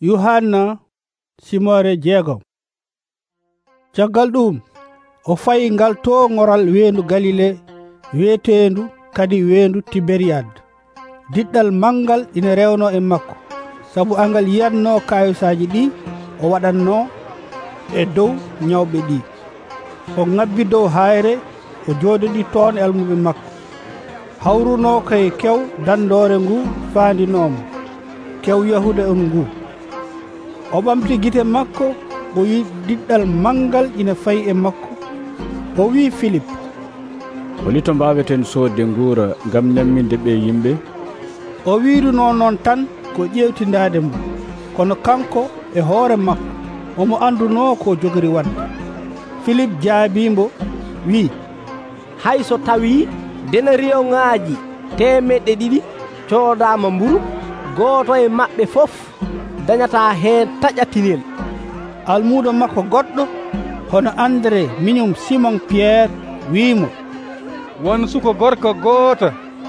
yuhanna simore jeegom. Caggal ɗum o fayi ngal to goral weendu galile wiyeteendu kadi weendu tiberiyad diɗɗal mangal ina rewno e makko. Sabu angal yiyatno kayusaji ɗi o waɗatno e dow ñawɓe ɗi. O ŋabbi dow hayre o jooɗoɗi toon e almuɓe makko. Hawruno koye kew dandore ngu faandinomo kew yahude on ngu. o ɓamti gite makko o wi ɗiɗɗal mangal ina fayi e makko. O wi philip woni to mbaweten soodde nguura ngam ñamminde ɓe yimɓe? O wiruno noon tan ko ƴewtidade mum. Kono kanko e hoore makko omo anduno ko jogori wadde. Philip jaabimo wi. Hay so tawi denariyoŋaaji temeɗɗe ɗiɗi coodama mburu gooto e maɓɓe fof. dañata heen taƴatinel. Almuudo makko goɗɗo hono andré minum simon pierre wiimo. Won suko gorko goota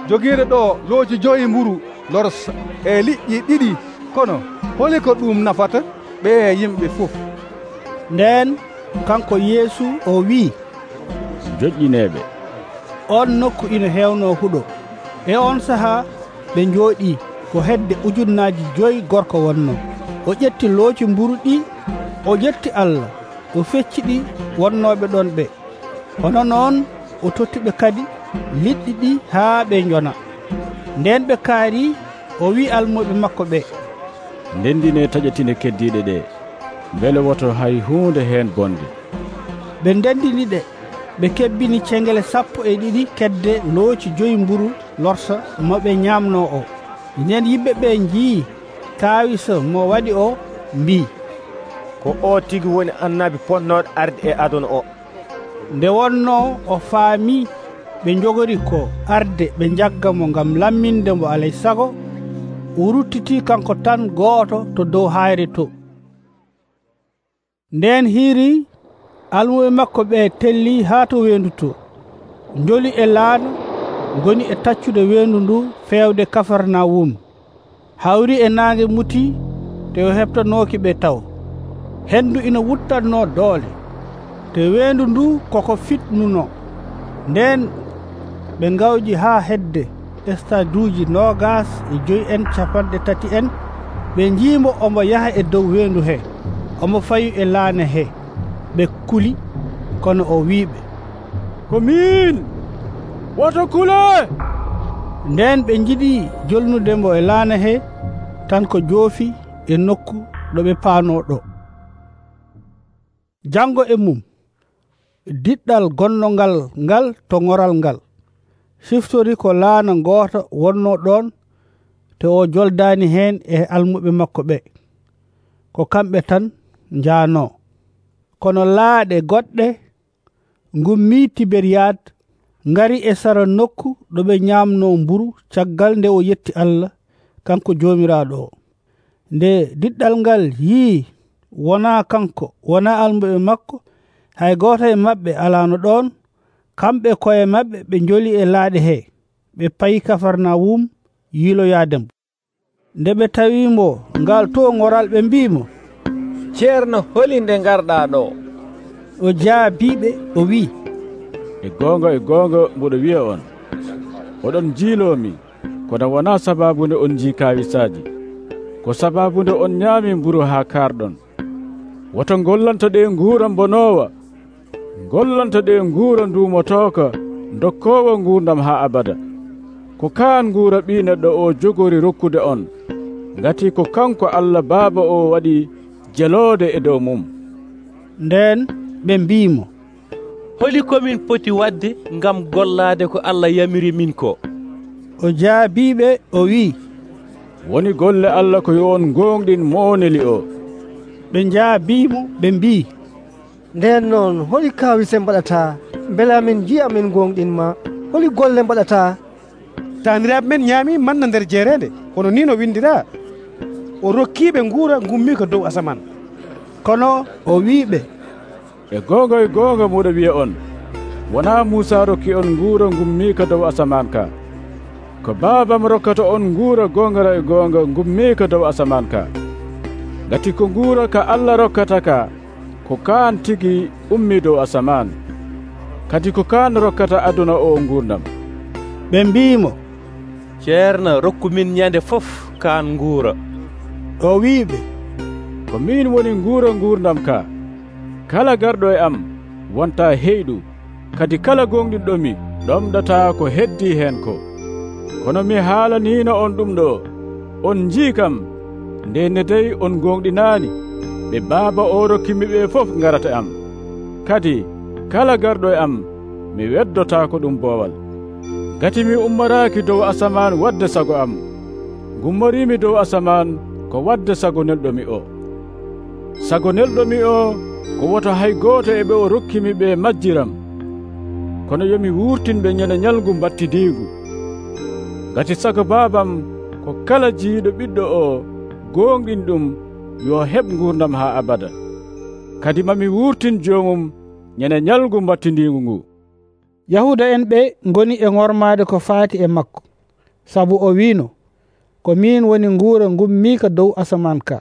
jogiiɗo ɗo looji joyi mburu lors e liƴƴi ɗiɗi. Kono holi ko ɗum nafata ɓe yimɓe fof. Nden kanko yeesu o wi'i. Joƴƴineeɓe. On nokku ina heewno huɗo. E on sahaa ɓe njooɗii ko hedde ujunnaji joyi gorko wonno. O ƴetti looci mburu ɗi o ƴetti allah o fecci ɗi wonnoɓe ɗon ɓe. Hono noon o tottiɓe kadi liɗɗi ɗi haa ɓe jona nden ɓe kaari o wi almuɓe makko ɓe. Ndendine taƴatine keddiɗe ɗe. Beele woto hay hunde hen bonde ɓe ndendini ɗe. Ɓe kebbini cengele sappo e ɗiɗi kedde looci joyi mburu lorsa moɓe ñamno o. nden yimɓe ɓe jii kawiso mo waɗi o mbi ko o tigi woni annabi ponnoɗo arde e aduna o. Nde wonno o faami ɓe jogori ko arde ɓe jagga mo gam lamminde mo alay sago o ruttiti kanko tan gooto to dow hayre to. Nden hiiri almuɓe makko ɓe telli haa to wendu to. Joli e laana goni e taccude weendu ndu feewde kafarnawum hawri e naange muti te o heɓtanoki ɓe taw. Henndu ina wuttatno doole. Te weendu ndu koko fitnuno. Nden ɓe ngawji haa hedde staduji nogas e joyi en capanɗe tati en ɓe njiimo omo yaha e dow weendu he. Omo fayu e laane he. Ɓe kuli kono o wiiɓe. Ko min woto kule! Nden ɓe jiɗi jolnudemo e laana he tan ko joofi e nokku ɗo ɓe paanoɗo jango e mum diɗɗal gonnongal ngal to ngoral ngal. Siftori ko laana goota wonno ɗon te o joldani hen e almuɓe makko ɓe. Ko kamɓe tan njaano kono laaɗe goɗɗe ngummi tiberiyade ngari e sara nokku ɗo ɓe ñamno mburu caggal nde o yetti allah kanko jomiraɗo o. Nde diɗɗal ngal yii wona kanko wona almuɓe makko hay goto e maɓɓe alano ɗon kamɓe koye maɓɓe ɓe joli e laaɗe he ɓe payi kafarnawum yiloyademo nde ɓe tawimo ngal to ngoral ɓe mbimo ceerno holi nde garɗa ɗo. O jaabiɓe o wi'i. e goonga e goonga mboɗo wiya on. Oɗon jiilomi kono wona sababude on jii kawisaji ko sababude on ñaami mburu ha karɗon woto gollonto ɗe guura bonowa gollonto ɗe guura ndumotoka dokkowo gurdam ha abada. Ko kaan guura ɓi neɗɗo o jogori rokkude on ngati ko kanko allah baaba o waɗi jeloode e dow mum. Nden ɓe mbimo holi komin poti wadde gam gollade ko allah yamiri min ko. O jaabiɓe o wi woni golle allah ko yo on gonɗin mowneli o. Ɓe jaabimo ɓe mbi nden noon holi kawise mbaɗata beela min jiya min gonɗinma holi golle mbaɗata. Taniraɓe men ñaami manna nder jeerede kono ni no windira o rokkiɓe guura gummi ko dow asaman kono o wiɓe e gonga e gonga muɗo wiya on. Wona moussa rokki on nguura gummi ko dow asaman ka ko babam rokkata on nguura gongara e gonga gummi ko dow asaman ka gati ko nguura ka allah rokkata ka ko kaan tigi ummi dow asaman kadi ko kaan rokkata aduna o ngurdam ɓe mbimo ceerno rokku min ñande fof kaan nguura o wiɓe ko min woni nguura ngurdam ka kala garɗo e am wonta heyɗu kadi kala gonɗinɗomi ɗomɗata ko heddi hen ko. Kono mi haalanino on ɗum ɗo on jii kam ndenne dey on gonɗinani ɓe baaba o rokkimi ɓe fof garata am. Kadi kala garɗo e am mi weddota ko ɗum boowal. Gati mi ummaraki dow asaman wadde sago am gummorimi dow asaman ko wadde sago nelɗomi o. Sago nelɗomi o ko woto hay gooto e ɓe o rokkimi ɓe majjiram. Kono yomi wuurtinɓe ñande ñalgu battidiigu ngati sago baabam ko kala jiiɗo ɓiɗɗo o goonɗin ɗum yo heɓ nguurdam haa abada. Kadi mami wuurtin joomum ñande ñalgu battindiingu ngu. Yahuda en ɓe ngoni e ŋormaade ko faati e makko. Sabu o wiino ko min woni nguura ngummika dow asaman ka.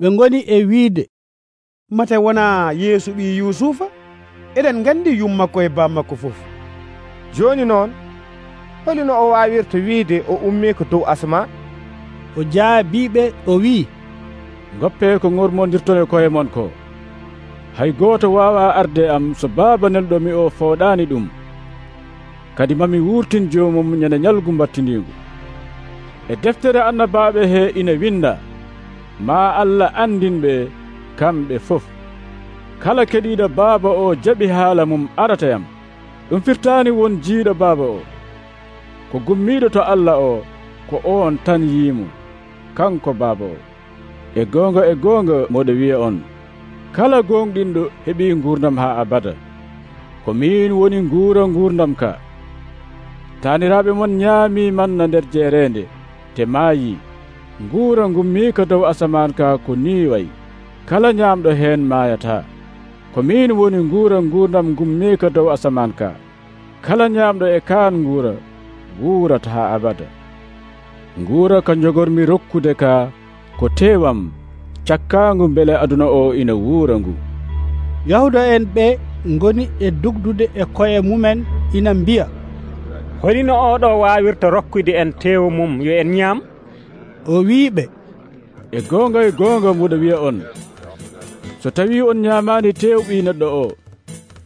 Ɓe ngoni e wiide. mate wona yeesu ɓi yusufa eɗen gandi yummakko e bammakko fof. Joni noon holino o wawirta wiide o ummi ko dow asama o jaabiɓe o wi goppe ko gormodirton e koye mon ko. Hay goto wawa arde am so baaba nelɗomi o fooɗani ɗum. Kadi mami wurtin jomum ñande ñalgu battidigu e deftere annabaɓe he ina winda ma allah andinɓe kamɓe fof. Kala keɗiɗo baaba o jaɓi haala mum aratayam. Ɗum firtani won jiiɗo baaba o. Ko gummiɗo to allah o ko on tan yiimo kanko baaba o. E goonga e goonga moɗo wiya on. Kala gonɗinɗo heɓi gurdam ha abada. Ko min woni nguura gurdam ka. Taniraɓe mon ñaami manna nder jeerende te maayi. Nguura gummika dow asaman ka ko ni wayi kala ñaamɗo hen mayata. Ko min woni nguura nguurdam gummika dow asaman ka. Kala ñaamɗo e kaan nguura wuurata ha abada. Nguura ka jogormi rokkude ka ko tewam cakkangu mbele aduna o ina wuura ngu. Yahuda en ɓe goni e dugdude e koye mumen ina mbiya. Holino oɗo wawirta rokkude en tewu mum yo en ñaam? O wiɓe e gonga e gonga muɗa wiya on. so tawi on ñamani tewɓi neɗɗo o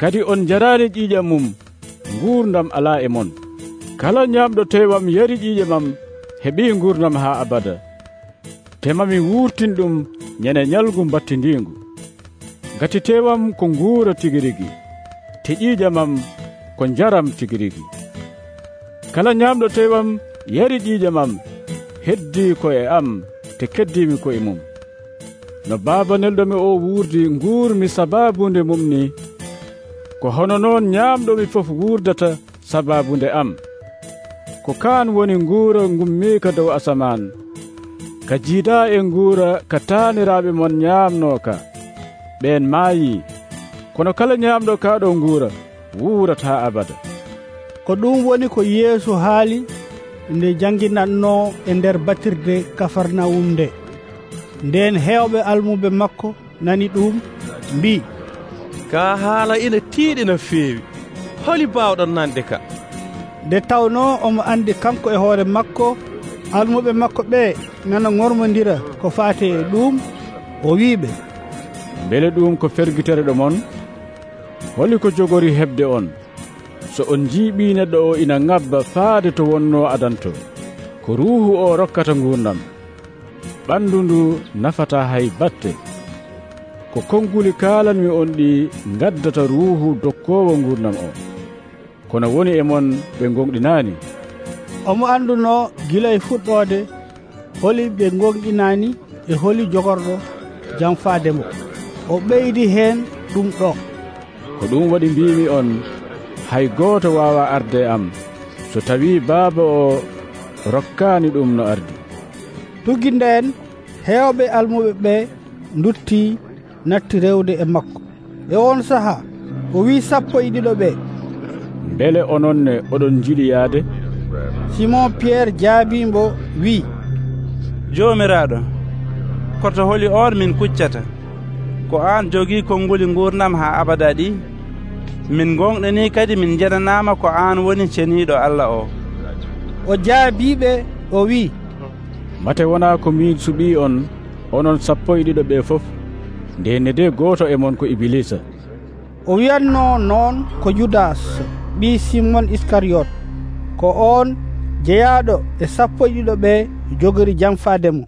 kadi on jarani ƴiiƴe mum gurdam ala e mon. Kala ñamɗo tewam yari ƴiƴe mam heɓi gurdam ha abada. Temami wurtin ɗum ñande ñalgu battidingu gati tewam ko nguura tigi rigi te ƴiiƴe mam ko jaram tigi rigi kala ñamɗo tewam yari ƴiƴe mam heddi ko e am te keddimi koye mum. no baaba nelɗomi o wuurdi nguurmi sababunde mum ni. Ko hono noon ñaamɗomi fof wuurdata sababunde am. Ko kaan woni nguura ngummiika dow asaman ka jiida e nguura ka taaniraaɓe mon ñaamnooka. Ɓeen maayi. Kono kala ñaamɗo kaaɗo nguura wuurata abada. Ko ɗum woni ko yeeso haali nde janginatno e nder batirde kafarnawum nde. nden hewɓe almuɓe makko nani ɗum mbi. Ka haala ina tiiɗi no feewi. Holi bawɗon nande ka. Nde tawno omo andi kanko e hoore makko almuɓe makko ɓe nana gormodira ko faate e ɗum o wiɓe beele ɗum ko fergitere ɗo mon holi ko jogori hebde on. So on jiiɓi neɗɗo o ina ngabba faade to wonno adanto. Ko ruuhu o rokkata gurdam ɓandu ndu nafata hay batte. Ko konnguli kaalanmi on ɗi gaddata ruuhu dokkowo ngurdam o kono woni e mon ɓe gonɗinaani omo annduno gila e fuɗɗoode holi ɓe gonɗinaani e holi jogorɗo jam faademo o ɓeydi heen ɗum ɗo. Ko ɗum waɗi mbimi on hay gooto waawa arde am. So tawi baaba o rokkaani ɗum no ardi. tugginde en heewɓe almuɓe ɓe dutti natti rewde e makko. E on saaha o wi sappo e ɗiɗo ɓe. Beele ononne oɗon jiɗi yaade? Simon pierre jaabimbo wi jomiraɗo koto holi on min kuccata. Ko an jogii konnguli gurnam ha abada ɗi min gonɗeni kadi min jenanama ko an woni ceniɗo allah o. O jaabiɓe o wi mate wona ko min suɓi on onon sappo e ɗiɗo ɓe fof. Ndenne de goto e mon ko ibilisa. O wiyanno noon ko judas ɓi simon iscariote ko on jeyaɗo e sappo e ɗiɗo ɓe jogori janfade mo